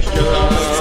shut up.